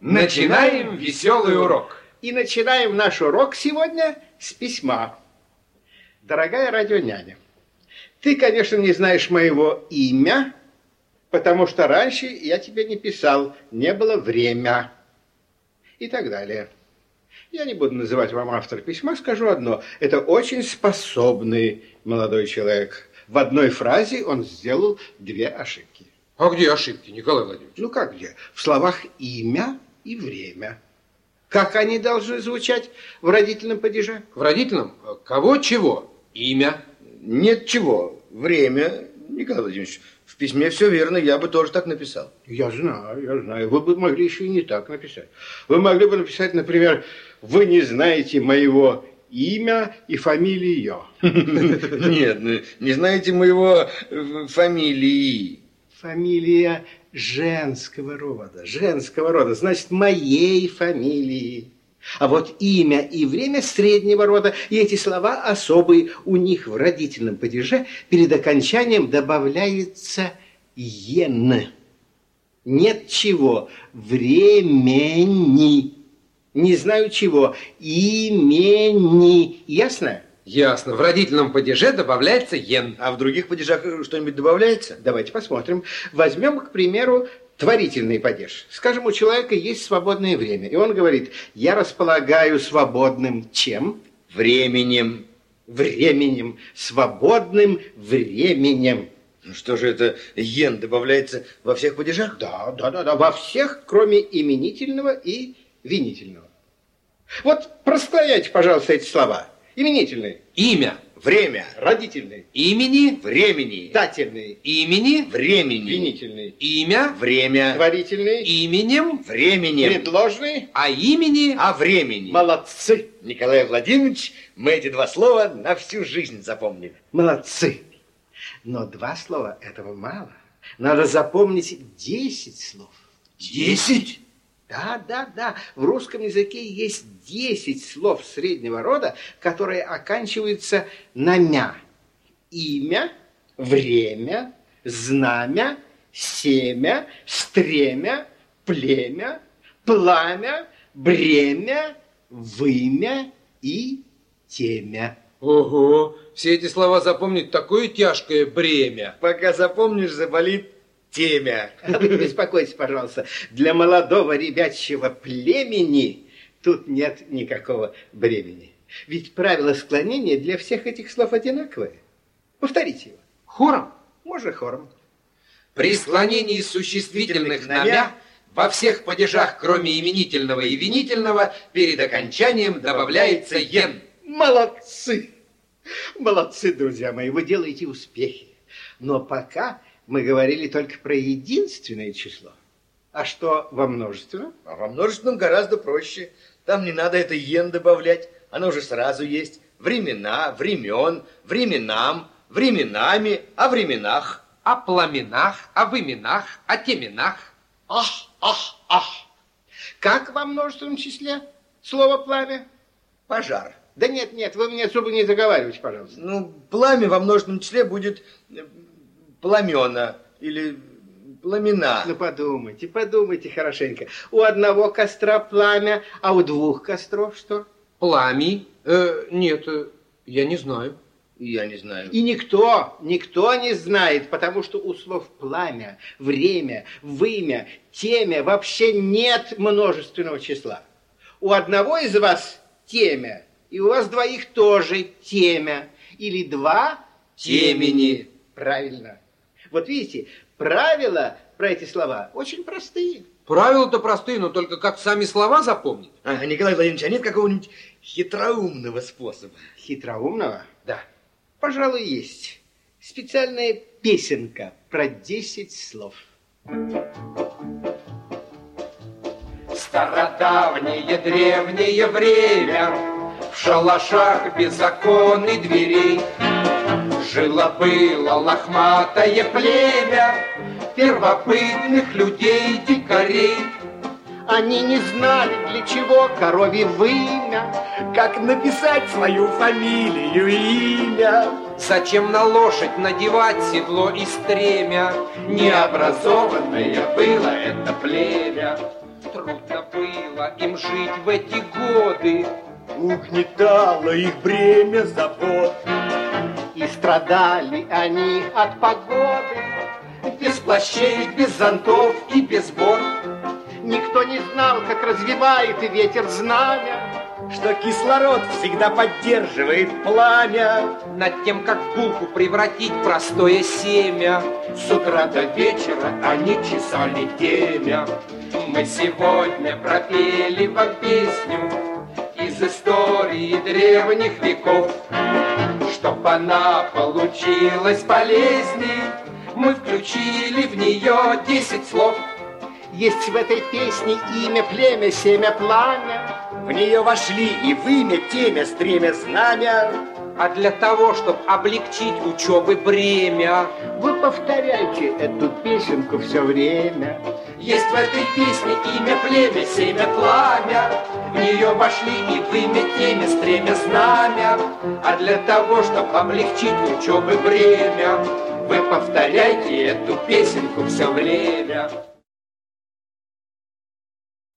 Начинаем веселый урок. И начинаем наш урок сегодня с письма. Дорогая радионяня, ты, конечно, не знаешь моего имя, потому что раньше я тебе не писал, не было время и так далее. Я не буду называть вам автора письма, скажу одно. Это очень способный молодой человек. В одной фразе он сделал две ошибки. А где ошибки, Николай Владимирович? Ну как где? В словах имя и время. Как они должны звучать в родительном падеже? В родительном? Кого чего? Имя. Нет чего. Время, Николай Владимирович. В письме все верно, я бы тоже так написал. Я знаю, я знаю. Вы бы могли еще и не так написать. Вы могли бы написать, например, вы не знаете моего имя и фамилию. Нет, ну, не знаете моего э, фамилии. Фамилия женского рода, женского рода, значит, моей фамилии. А вот имя и время среднего рода, и эти слова особые, у них в родительном падеже перед окончанием добавляется «ен». Нет чего, времени, не знаю чего, имени. Ясно? Ясно. В родительном падеже добавляется «ен». А в других падежах что-нибудь добавляется? Давайте посмотрим. Возьмем, к примеру, творительный падеж. Скажем, у человека есть свободное время, и он говорит, я располагаю свободным чем? Временем. Временем. Свободным временем. Ну что же это, «ен» добавляется во всех падежах? Да, да, да, да, во всех, кроме именительного и винительного. Вот проскляйте, пожалуйста, эти слова. Именительные. Имя. Время. Родительные. Имени. Времени. Дательные. Имени. Времени. Винительные. Имя. Время. Творительные. Именем. Временем. Предложные. А имени. А времени. Молодцы. Николай Владимирович, мы эти два слова на всю жизнь запомнили. Молодцы. Но два слова этого мало. Надо запомнить десять слов. Десять? Да, да, да. В русском языке есть 10 слов среднего рода, которые оканчиваются на «мя». Имя, время, знамя, семя, стремя, племя, пламя, бремя, вымя и темя. Ого, все эти слова запомнить такое тяжкое бремя. Пока запомнишь, заболит темя. Вы не беспокойтесь, пожалуйста. Для молодого ребячьего племени тут нет никакого бремени. Ведь правило склонения для всех этих слов одинаковое. Повторите его. Хором? Можно хором. При склонении существительных на «мя» во всех падежах, кроме именительного и винительного, перед окончанием добавляется «ен». Молодцы! Молодцы, друзья мои, вы делаете успехи. Но пока мы говорили только про единственное число. А что во множественном? А во множественном гораздо проще. Там не надо это «ен» добавлять. Оно уже сразу есть. Времена, времен, временам, временами, о временах. О пламенах, о выменах, о теменах. Ах, ах, ах. Как во множественном числе слово «пламя»? Пожар. Да нет, нет, вы мне особо не заговаривайте, пожалуйста. Ну, пламя во множественном числе будет э, пламена или пламена. Ну, подумайте, подумайте хорошенько. У одного костра пламя, а у двух костров что? Пламя? Э, нет, э, я не знаю. Я не знаю. И никто, никто не знает, потому что у слов пламя, время, вымя, темя вообще нет множественного числа. У одного из вас темя, и у вас двоих тоже темя. Или два Темени. Правильно. Вот видите, правила про эти слова очень простые. Правила-то простые, но только как сами слова запомнить? А, Николай Владимирович, а нет какого-нибудь хитроумного способа? Хитроумного? Да. Пожалуй, есть. Специальная песенка про 10 слов. Стародавнее древнее время В шалашах без окон и дверей Жило-было лохматое племя Первобытных людей-дикарей Они не знали, для чего коровье вымя, Как написать свою фамилию и имя? Зачем на лошадь надевать седло и стремя? Необразованное было это племя. Трудно было им жить в эти годы. Угнетало их бремя забот. Страдали они от погоды. Без плащей, без зонтов и без бот. Никто не знал, как развивает ветер знамя. Что кислород всегда поддерживает пламя. Над тем, как в булку превратить простое семя. С утра до вечера они чесали темя. Мы сегодня пропели вам песню из истории древних веков. Чтоб она получилась полезней, мы включили в нее десять слов. Есть в этой песне имя, племя, семя, пламя. В нее вошли и в имя теме стремя знамя. А для того, чтобы облегчить учебы бремя, Вы повторяйте эту песенку все время. Есть в этой песне имя, племя, семя, пламя. В нее вошли и в имя теме стремя знамя. А для того, чтобы облегчить учебы бремя, вы повторяйте эту песенку все время.